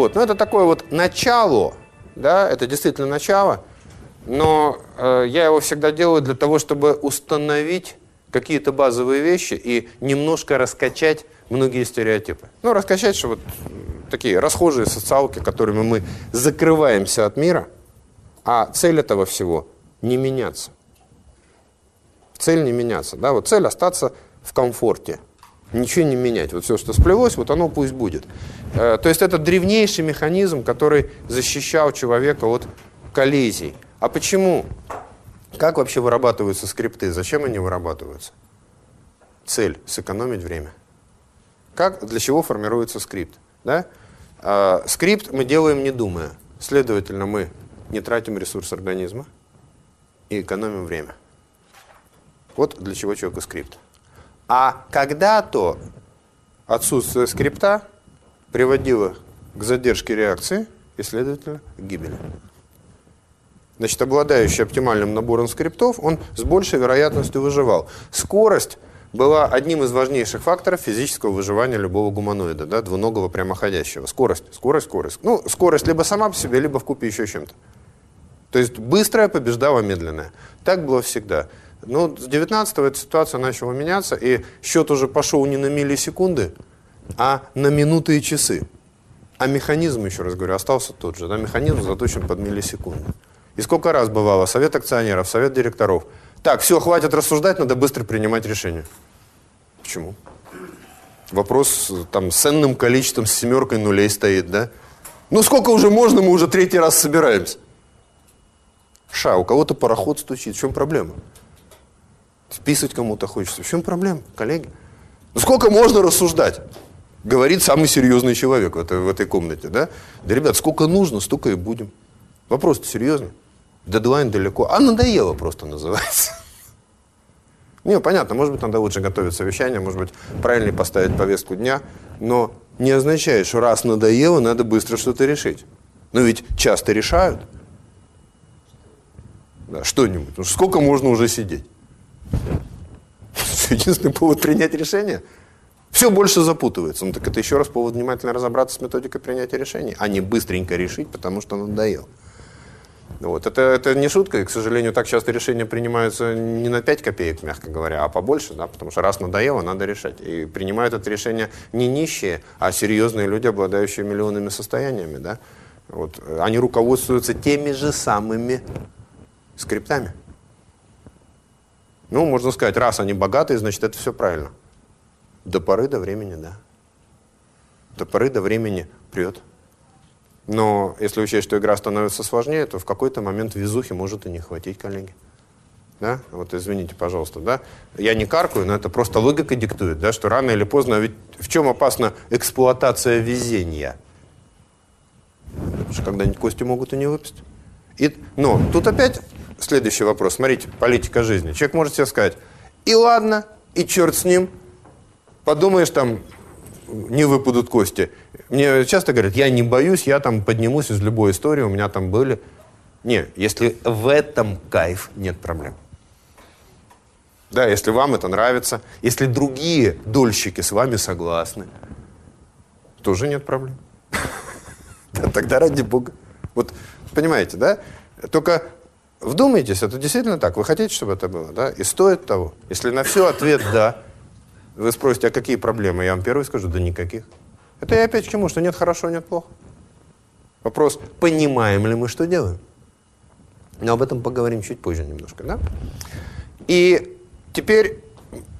Вот, но это такое вот начало, да, это действительно начало, но э, я его всегда делаю для того, чтобы установить какие-то базовые вещи и немножко раскачать многие стереотипы. Ну, раскачать, что вот такие расхожие социалки, которыми мы закрываемся от мира, а цель этого всего – не меняться. Цель не меняться, да, вот цель остаться в комфорте, ничего не менять. Вот все, что сплелось, вот оно пусть будет. Э, то есть это древнейший механизм, который защищал человека от коллизий. А почему? Как вообще вырабатываются скрипты? Зачем они вырабатываются? Цель – сэкономить время. Как, для чего формируется скрипт? Да? А, скрипт мы делаем не думая. Следовательно, мы не тратим ресурс организма и экономим время. Вот для чего человеку скрипт. А когда-то отсутствие скрипта приводило к задержке реакции и, следовательно, к гибели. Значит, обладающий оптимальным набором скриптов, он с большей вероятностью выживал. Скорость была одним из важнейших факторов физического выживания любого гуманоида, да, двуногого прямоходящего. Скорость, скорость, скорость. Ну, скорость либо сама по себе, либо в купе еще чем-то. То есть быстрая побеждала медленная. Так было всегда. Но с 19-го эта ситуация начала меняться, и счет уже пошел не на миллисекунды, а на минуты и часы. А механизм, еще раз говорю, остался тот же. Да? Механизм заточен под миллисекунды. И сколько раз бывало, совет акционеров, совет директоров – так, все, хватит рассуждать, надо быстро принимать решение. Почему? Вопрос там с ценным количеством, с семеркой нулей стоит, да? Ну сколько уже можно, мы уже третий раз собираемся. Ша, у кого-то пароход стучит, в чем проблема? Списывать кому-то хочется, в чем проблема, коллеги? Ну сколько можно рассуждать? Говорит самый серьезный человек в этой, в этой комнате, да? Да, ребят, сколько нужно, столько и будем. Вопрос-то серьезный. Дедлайн далеко. А надоело просто называется. Не, понятно, может быть, надо лучше готовить совещание, может быть, правильнее поставить повестку дня, но не означает, что раз надоело, надо быстро что-то решить. Но ведь часто решают. Да, что-нибудь. Ну, сколько можно уже сидеть? Единственный повод принять решение. Все больше запутывается. Ну так это еще раз повод внимательно разобраться с методикой принятия решений, а не быстренько решить, потому что надоело. Вот. Это, это не шутка, и, к сожалению, так часто решения принимаются не на 5 копеек, мягко говоря, а побольше, да, потому что раз надоело, надо решать. И принимают это решение не нищие, а серьезные люди, обладающие миллионными состояниями. Да. Вот. Они руководствуются теми же самыми скриптами. Ну, можно сказать, раз они богатые, значит, это все правильно. До поры до времени, да. До поры до времени прет. Но если учесть, что игра становится сложнее, то в какой-то момент везухи может и не хватить, коллеги. Да? Вот извините, пожалуйста, да? Я не каркаю, но это просто логика диктует, да, что рано или поздно, ведь в чем опасна эксплуатация везения? Потому что когда-нибудь кости могут и не выпасть. И, но тут опять следующий вопрос. Смотрите, политика жизни. Человек может себе сказать, и ладно, и черт с ним. Подумаешь, там, не выпадут кости. Мне часто говорят, я не боюсь, я там поднимусь из любой истории, у меня там были. Не, если в этом кайф, нет проблем. Да, если вам это нравится, если другие дольщики с вами согласны, тоже нет проблем. Тогда ради бога. Вот, понимаете, да? Только вдумайтесь, это действительно так. Вы хотите, чтобы это было, да? И стоит того. Если на все ответ «да», вы спросите, а какие проблемы? Я вам первый скажу, да никаких. Это я опять к чему, что нет хорошо, нет плохо. Вопрос, понимаем ли мы, что делаем? Но об этом поговорим чуть позже немножко, да? И теперь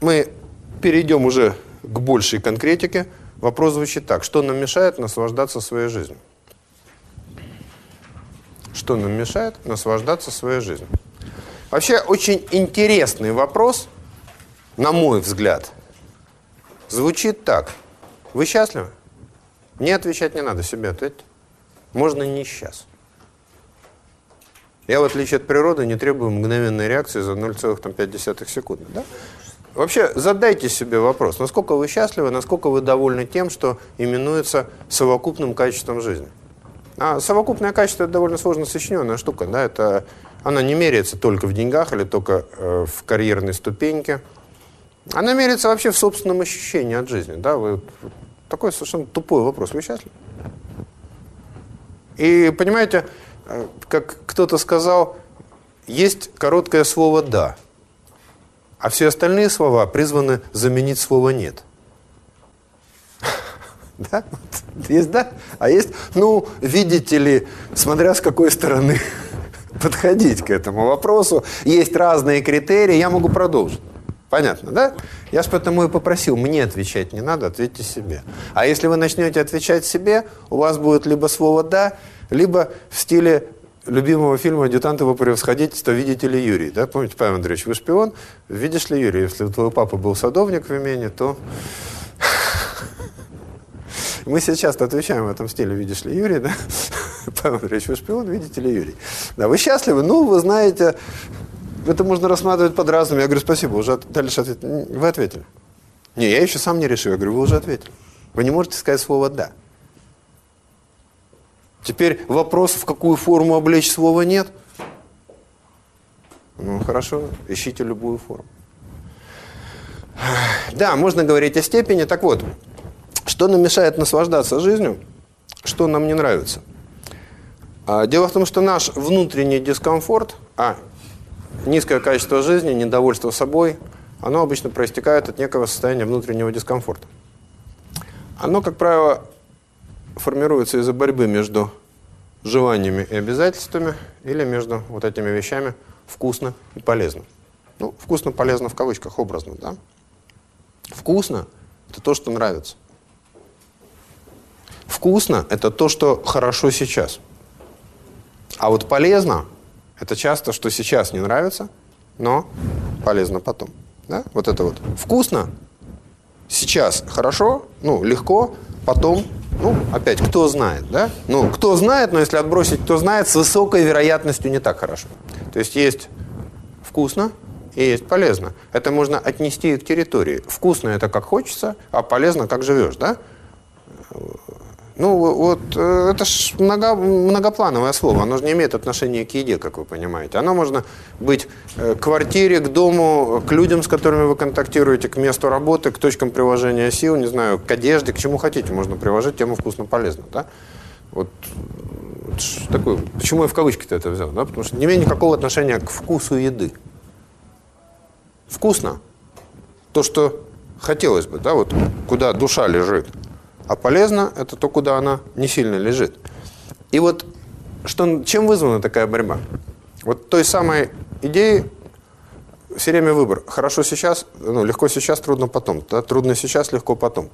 мы перейдем уже к большей конкретике. Вопрос звучит так. Что нам мешает наслаждаться своей жизнью? Что нам мешает наслаждаться своей жизнью? Вообще, очень интересный вопрос, на мой взгляд, звучит так. Вы счастливы? Мне отвечать не надо, себе ответьте. Можно не сейчас. Я, в отличие от природы, не требую мгновенной реакции за 0,5 секунды. Да? Вообще, задайте себе вопрос, насколько вы счастливы, насколько вы довольны тем, что именуется совокупным качеством жизни. А совокупное качество – это довольно сложно сочиненная штука. Да? Это, она не меряется только в деньгах или только э, в карьерной ступеньке. Она меряется вообще в собственном ощущении от жизни. Да? Вы такой совершенно тупой вопрос. Вы счастливы? И понимаете, э, как кто-то сказал, есть короткое слово «да», а все остальные слова призваны заменить слово «нет». Да? Есть «да», а есть, ну, видите ли, смотря с какой стороны подходить к этому вопросу. Есть разные критерии, я могу продолжить. Понятно, да? Я же потому и попросил, мне отвечать не надо, ответьте себе. А если вы начнете отвечать себе, у вас будет либо слово «да», либо в стиле любимого фильма «Адъютант его превосходительства. Видите ли Юрий?» да? Помните, Павел Андреевич, вы шпион? Видишь ли Юрий? Если твой папа был садовник в имении, то... Мы сейчас отвечаем в этом стиле «Видишь ли Юрий?» да? Павел Андреевич, вы шпион? Видите ли Юрий? Да, вы счастливы? Ну, вы знаете, это можно рассматривать под разным. Я говорю, спасибо, уже дальше ответ... Вы ответили. Не, я еще сам не решил. Я говорю, вы уже ответили. Вы не можете сказать слово «да». Теперь вопрос, в какую форму облечь слово «нет». Ну, хорошо, ищите любую форму. Да, можно говорить о степени. Так вот, что нам мешает наслаждаться жизнью, что нам не нравится? А, дело в том, что наш внутренний дискомфорт, а низкое качество жизни, недовольство собой, оно обычно проистекает от некого состояния внутреннего дискомфорта. Оно, как правило, формируется из-за борьбы между желаниями и обязательствами или между вот этими вещами вкусно и полезно. Ну, вкусно, полезно в кавычках, образно, да? Вкусно – это то, что нравится. Вкусно – это то, что хорошо сейчас. А вот полезно – это часто, что сейчас не нравится, но полезно потом. Да? Вот это вот. Вкусно – сейчас хорошо, ну, легко, потом ну, опять, кто знает, да? Ну, кто знает, но если отбросить, кто знает, с высокой вероятностью не так хорошо. То есть есть вкусно и есть полезно. Это можно отнести к территории. Вкусно – это как хочется, а полезно – как живешь, да? Ну, вот э, это ж много, многоплановое слово, оно же не имеет отношения к еде, как вы понимаете. Оно можно быть э, к квартире, к дому, к людям, с которыми вы контактируете, к месту работы, к точкам приложения сил, не знаю, к одежде, к чему хотите. Можно приложить тему вкусно-полезно, да? Вот, такое, почему я в кавычки-то это взял, да? Потому что не имеет никакого отношения к вкусу еды. Вкусно. То, что хотелось бы, да, вот куда душа лежит – а полезно – это то, куда она не сильно лежит. И вот что, чем вызвана такая борьба? Вот той самой идеи все время выбор. Хорошо сейчас, ну, легко сейчас, трудно потом. Да? Трудно сейчас, легко потом.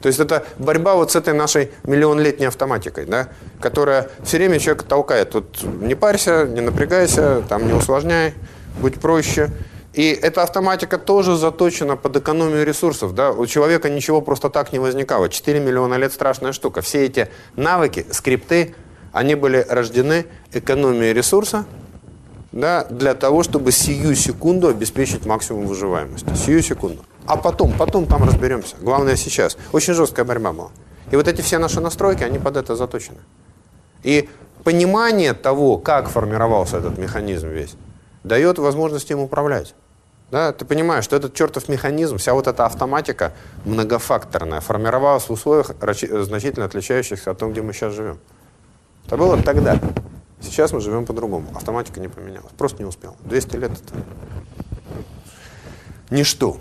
То есть это борьба вот с этой нашей миллионлетней автоматикой, да, которая все время человека толкает. Вот не парься, не напрягайся, там не усложняй, будь проще. И эта автоматика тоже заточена под экономию ресурсов. Да? У человека ничего просто так не возникало. 4 миллиона лет – страшная штука. Все эти навыки, скрипты, они были рождены экономией ресурса да, для того, чтобы сию секунду обеспечить максимум выживаемости. Сию секунду. А потом, потом там разберемся. Главное сейчас. Очень жесткая борьба была. И вот эти все наши настройки, они под это заточены. И понимание того, как формировался этот механизм весь, дает возможность им управлять. Да, ты понимаешь, что этот чертов механизм, вся вот эта автоматика многофакторная, формировалась в условиях, значительно отличающихся от того, где мы сейчас живем. Это было тогда. Сейчас мы живем по-другому. Автоматика не поменялась. Просто не успел. 200 лет это ничто.